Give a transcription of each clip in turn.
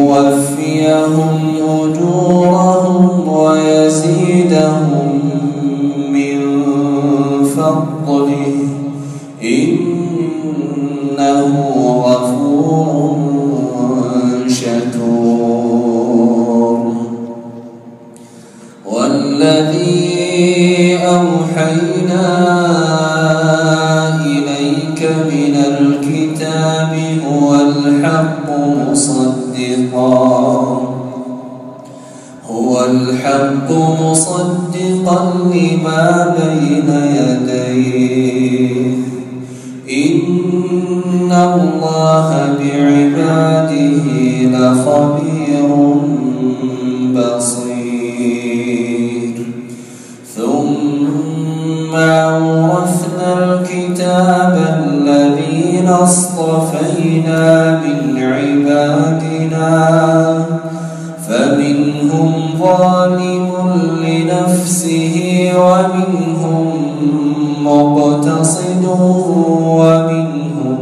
ليوفيهم أجورهم ويزيدهم من فضله. إنه مصدقا لما بين يديه. إن الله بعباده لخبير بصير. ثم أورثنا الكتاب الذين اصطفينا من عبادنا. فمنهم ظالم لنفسه ومنهم مقتصد ومنهم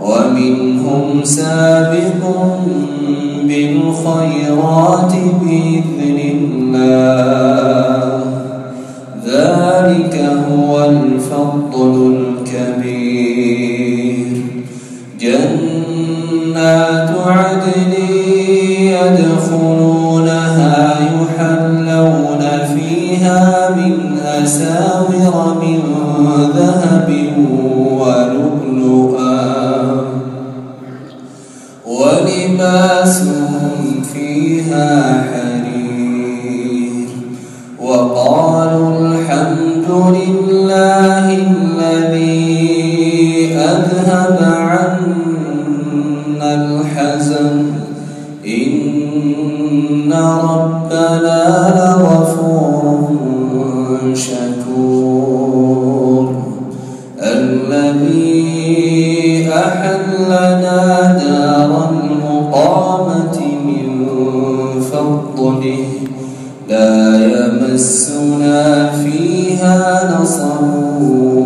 ومنهم سابق بالخيرات بإذن الله. أساور من ذهب ولؤلؤا. ولباسهم فيها حرير. وقالوا الحمد لله الذي أذهب عنا الحزن. إن ربنا لغفور شكور المقامة من فضله. لا يمسنا فيها نصب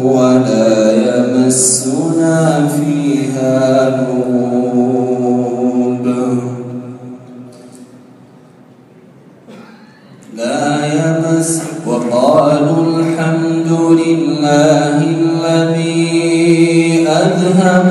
ولا يمسنا فيها لغوب لا يمس وقالوا الحمد لله الذي أذهب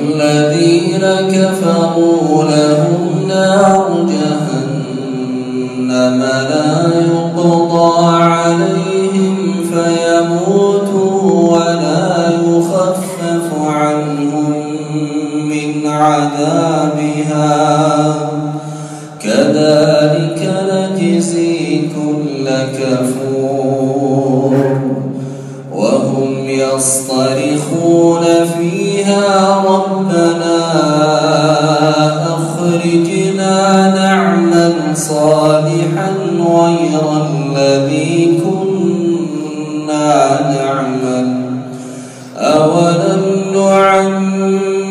والذين كفروا لهم نار جهنم لا يقضى عليهم صالحا غير الذي كنا نعمل. أولم نعمركم